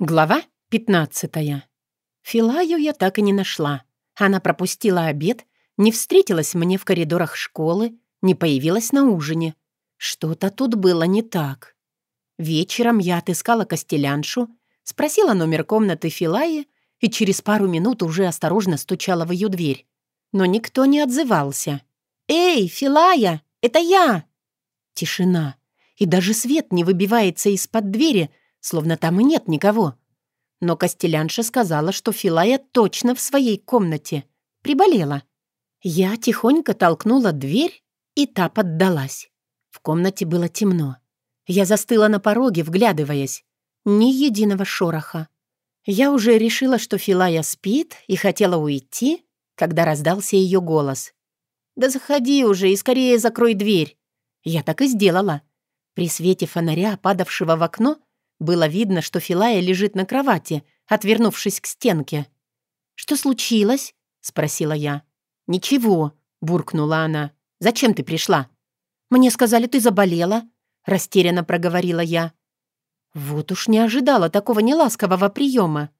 Глава 15. Филаю я так и не нашла. Она пропустила обед, не встретилась мне в коридорах школы, не появилась на ужине. Что-то тут было не так. Вечером я отыскала костеляншу, спросила номер комнаты Филаи и через пару минут уже осторожно стучала в ее дверь. Но никто не отзывался. «Эй, Филая, это я!» Тишина. И даже свет не выбивается из-под двери — словно там и нет никого. Но Костелянша сказала, что Филая точно в своей комнате. Приболела. Я тихонько толкнула дверь, и та поддалась. В комнате было темно. Я застыла на пороге, вглядываясь. Ни единого шороха. Я уже решила, что Филая спит, и хотела уйти, когда раздался ее голос. «Да заходи уже и скорее закрой дверь». Я так и сделала. При свете фонаря, падавшего в окно, было видно, что Филая лежит на кровати, отвернувшись к стенке. «Что случилось?» — спросила я. «Ничего», — буркнула она. «Зачем ты пришла?» «Мне сказали, ты заболела», — растерянно проговорила я. Вот уж не ожидала такого неласкового приема.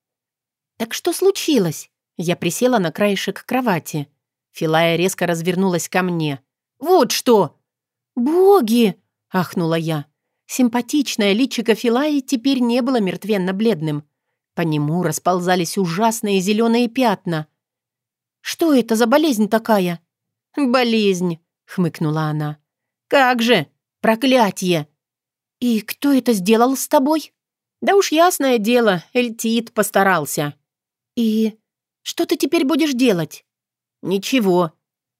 «Так что случилось?» Я присела на краешек кровати. Филая резко развернулась ко мне. «Вот что!» «Боги!» — ахнула я. Симпатичное личико Филаи теперь не было мертвенно-бледным. По нему расползались ужасные зеленые пятна. «Что это за болезнь такая?» «Болезнь», — хмыкнула она. «Как же! Проклятье!» «И кто это сделал с тобой?» «Да уж ясное дело, Эльтит постарался». «И что ты теперь будешь делать?» «Ничего.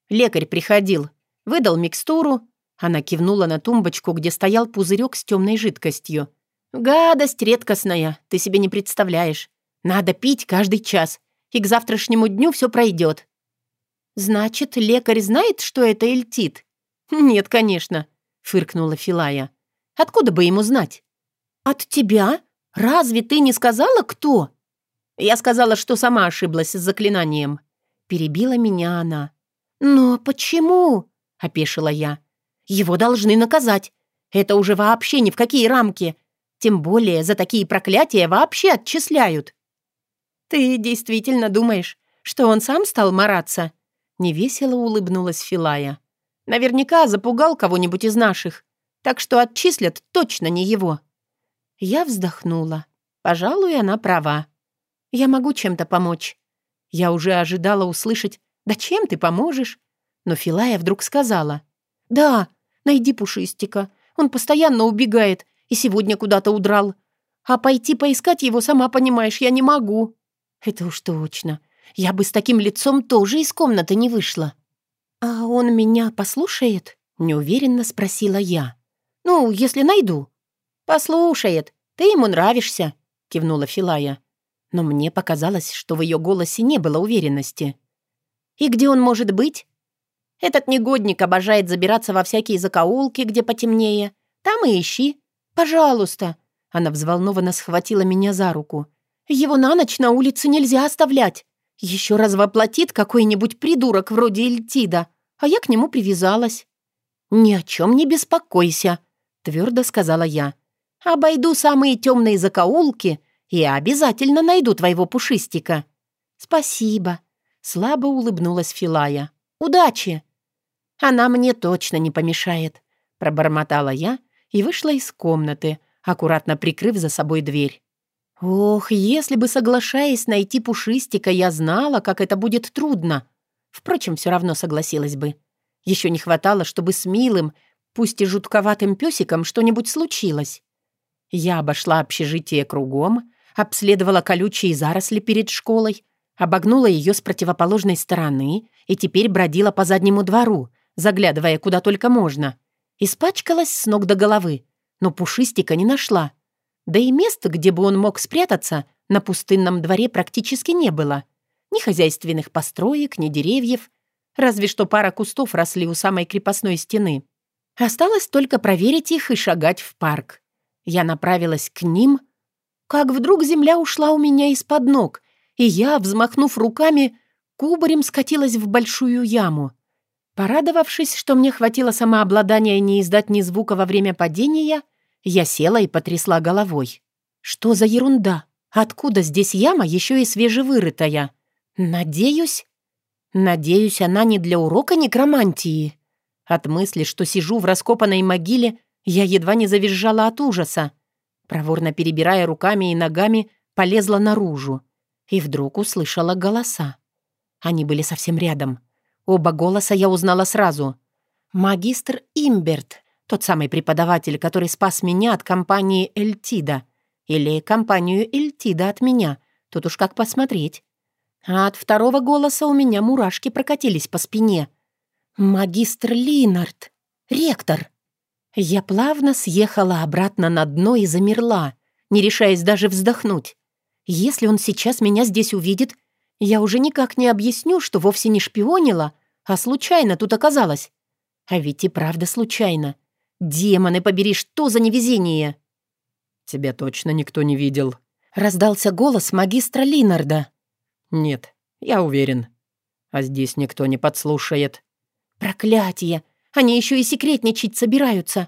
Лекарь приходил, выдал микстуру, она кивнула на тумбочку, где стоял пузырек с темной жидкостью. «Гадость редкостная, ты себе не представляешь. Надо пить каждый час, и к завтрашнему дню все пройдет». «Значит, лекарь знает, что это эльтит?» «Нет, конечно», — фыркнула Филая. «Откуда бы ему знать?» «От тебя? Разве ты не сказала, кто?» Я сказала, что сама ошиблась с заклинанием. Перебила меня она. «Но почему?» — опешила я. Его должны наказать. Это уже вообще ни в какие рамки. Тем более за такие проклятия вообще отчисляют. Ты действительно думаешь, что он сам стал мараться? Невесело улыбнулась Филая. Наверняка запугал кого-нибудь из наших. Так что отчислят точно не его. Я вздохнула. Пожалуй, она права. Я могу чем-то помочь. Я уже ожидала услышать «Да чем ты поможешь?» Но Филая вдруг сказала «Да, Найди Пушистика. Он постоянно убегает и сегодня куда-то удрал. А пойти поискать его, сама понимаешь, я не могу». «Это уж точно. Я бы с таким лицом тоже из комнаты не вышла». «А он меня послушает?» — неуверенно спросила я. «Ну, если найду». «Послушает. Ты ему нравишься», — кивнула Филая. Но мне показалось, что в ее голосе не было уверенности. «И где он может быть?» Этот негодник обожает забираться во всякие закоулки, где потемнее. Там и ищи. Пожалуйста». Она взволнованно схватила меня за руку. «Его на ночь на улице нельзя оставлять. Еще раз воплотит какой-нибудь придурок вроде Эльтида, а я к нему привязалась». «Ни о чем не беспокойся», — твердо сказала я. «Обойду самые темные закоулки и обязательно найду твоего пушистика». «Спасибо», — слабо улыбнулась Филая. «Удачи!» «Она мне точно не помешает», — пробормотала я и вышла из комнаты, аккуратно прикрыв за собой дверь. Ох, если бы, соглашаясь найти пушистика, я знала, как это будет трудно. Впрочем, все равно согласилась бы. Еще не хватало, чтобы с милым, пусть и жутковатым песиком что-нибудь случилось. Я обошла общежитие кругом, обследовала колючие заросли перед школой, обогнула ее с противоположной стороны и теперь бродила по заднему двору, заглядывая куда только можно. Испачкалась с ног до головы, но пушистика не нашла. Да и места, где бы он мог спрятаться, на пустынном дворе практически не было. Ни хозяйственных построек, ни деревьев. Разве что пара кустов росли у самой крепостной стены. Осталось только проверить их и шагать в парк. Я направилась к ним, как вдруг земля ушла у меня из-под ног, и я, взмахнув руками, кубарем скатилась в большую яму. Порадовавшись, что мне хватило самообладания не издать ни звука во время падения, я села и потрясла головой. Что за ерунда? Откуда здесь яма, еще и свежевырытая? Надеюсь... Надеюсь, она не для урока некромантии. От мысли, что сижу в раскопанной могиле, я едва не завизжала от ужаса. Проворно перебирая руками и ногами, полезла наружу. И вдруг услышала голоса. Они были совсем рядом. Оба голоса я узнала сразу. Магистр Имберт, тот самый преподаватель, который спас меня от компании Эльтида. Или компанию Эльтида от меня. Тут уж как посмотреть. А от второго голоса у меня мурашки прокатились по спине. «Магистр Линард! Ректор!» Я плавно съехала обратно на дно и замерла, не решаясь даже вздохнуть. Если он сейчас меня здесь увидит, я уже никак не объясню, что вовсе не шпионила, а случайно тут оказалась. А ведь и правда случайно. Демоны, побери, что за невезение? «Тебя точно никто не видел», — раздался голос магистра Линарда. «Нет, я уверен. А здесь никто не подслушает». «Проклятие! Они еще и секретничать собираются.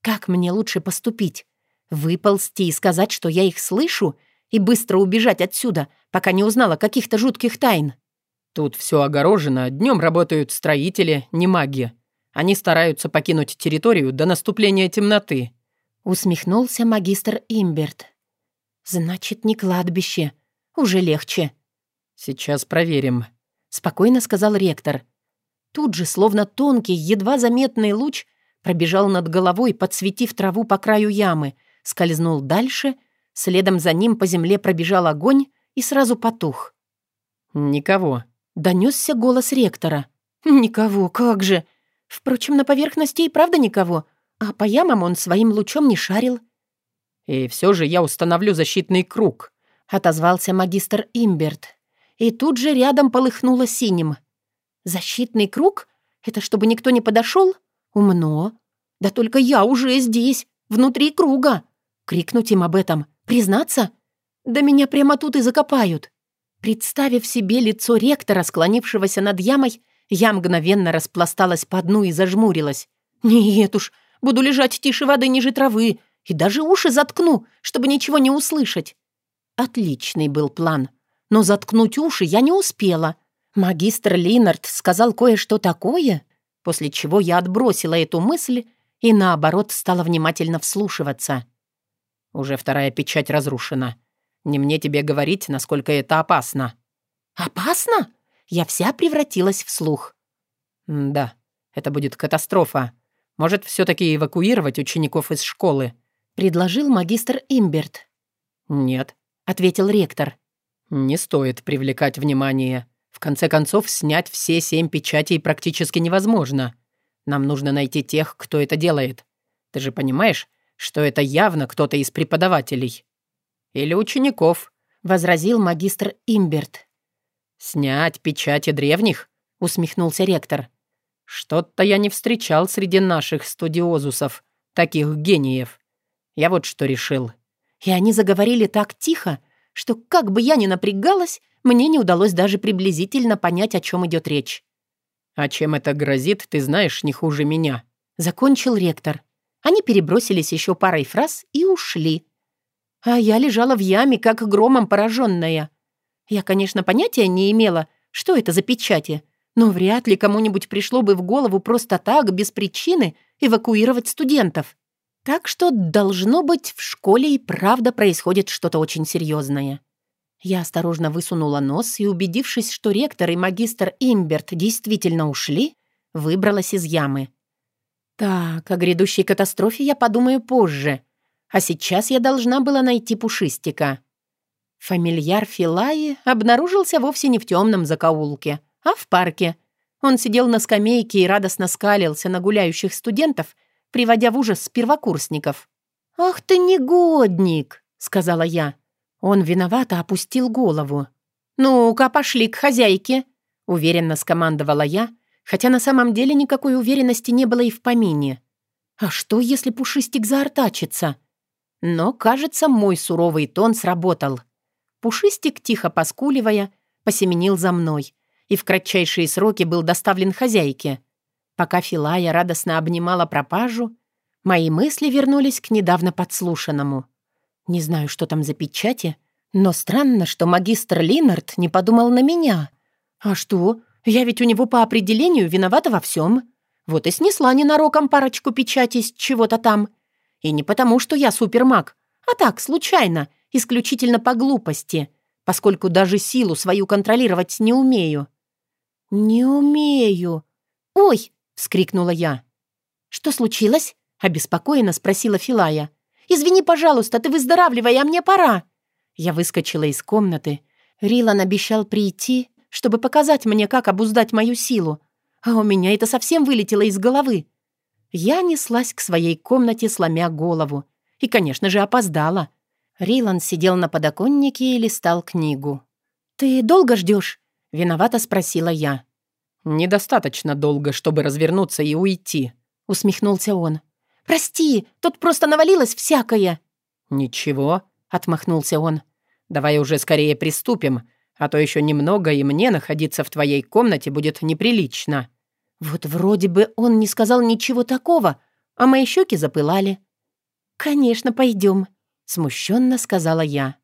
Как мне лучше поступить? Выползти и сказать, что я их слышу, и быстро убежать отсюда, пока не узнала каких-то жутких тайн?» «Тут все огорожено. Днем работают строители, не маги. Они стараются покинуть территорию до наступления темноты». Усмехнулся магистр Имберт. «Значит, не кладбище. Уже легче». «Сейчас проверим», — спокойно сказал ректор. Тут же, словно тонкий, едва заметный луч, пробежал над головой, подсветив траву по краю ямы, скользнул дальше, следом за ним по земле пробежал огонь и сразу потух. «Никого», — донесся голос ректора. «Никого, как же! Впрочем, на поверхности и правда никого, а по ямам он своим лучом не шарил». «И все же я установлю защитный круг», — отозвался магистр Имберт. И тут же рядом полыхнуло синим — Защитный круг? Это чтобы никто не подошел? Умно. Да только я уже здесь, внутри круга. Крикнуть им об этом, признаться? Да меня прямо тут и закопают. Представив себе лицо ректора, склонившегося над ямой, я мгновенно распласталась по дну и зажмурилась. Нет уж, буду лежать тише воды ниже травы и даже уши заткну, чтобы ничего не услышать. Отличный был план. Но заткнуть уши я не успела — Магистр Линард сказал кое-что такое, после чего я отбросила эту мысль и, наоборот, стала внимательно вслушиваться. «Уже вторая печать разрушена. Не мне тебе говорить, насколько это опасно». «Опасно?» Я вся превратилась в слух. «Да, это будет катастрофа. Может, все таки эвакуировать учеников из школы?» — предложил магистр Имберт. «Нет», — ответил ректор. «Не стоит привлекать внимание. В конце концов, снять все семь печатей практически невозможно. Нам нужно найти тех, кто это делает. Ты же понимаешь, что это явно кто-то из преподавателей. Или учеников, — возразил магистр Имберт. «Снять печати древних?» — усмехнулся ректор. «Что-то я не встречал среди наших студиозусов, таких гениев. Я вот что решил». И они заговорили так тихо, что как бы я ни напрягалась, мне не удалось даже приблизительно понять, о чем идет речь. «А чем это грозит, ты знаешь не хуже меня», — закончил ректор. Они перебросились еще парой фраз и ушли. А я лежала в яме, как громом пораженная. Я, конечно, понятия не имела, что это за печати, но вряд ли кому-нибудь пришло бы в голову просто так, без причины, эвакуировать студентов. Так что, должно быть, в школе и правда происходит что-то очень серьезное. Я осторожно высунула нос и, убедившись, что ректор и магистр Имберт действительно ушли, выбралась из ямы. Так, о грядущей катастрофе я подумаю позже. А сейчас я должна была найти Пушистика. Фамильяр Филаи обнаружился вовсе не в темном закоулке, а в парке. Он сидел на скамейке и радостно скалился на гуляющих студентов, приводя в ужас первокурсников. «Ах ты негодник!» — сказала я. Он виновато опустил голову. «Ну-ка, пошли к хозяйке», — уверенно скомандовала я, хотя на самом деле никакой уверенности не было и в помине. «А что, если Пушистик заортачится?» Но, кажется, мой суровый тон сработал. Пушистик, тихо поскуливая, посеменил за мной и в кратчайшие сроки был доставлен хозяйке. Пока Филая радостно обнимала пропажу, мои мысли вернулись к недавно подслушанному — не знаю, что там за печати, Но странно, что магистр Линнард не подумал на меня. А что? Я ведь у него по определению виновата во всем. Вот и снесла ненароком парочку печатей с чего-то там. И не потому, что я супермаг, а так, случайно, исключительно по глупости, поскольку даже силу свою контролировать не умею. «Не умею». «Ой!» — вскрикнула я. «Что случилось?» — обеспокоенно спросила Филая. «Извини, пожалуйста, ты выздоравливай, а мне пора». Я выскочила из комнаты. Рилан обещал прийти, чтобы показать мне, как обуздать мою силу. А у меня это совсем вылетело из головы. Я неслась к своей комнате, сломя голову. И, конечно же, опоздала. Рилан сидел на подоконнике и листал книгу. «Ты долго ждешь? Виновато спросила я. «Недостаточно долго, чтобы развернуться и уйти», — усмехнулся он. «Прости, тут просто навалилось всякое». «Ничего», — отмахнулся он. «Давай уже скорее приступим, а то еще немного, и мне находиться в твоей комнате будет неприлично». Вот вроде бы он не сказал ничего такого, а мои щеки запылали. «Конечно, пойдем», — смущенно сказала я.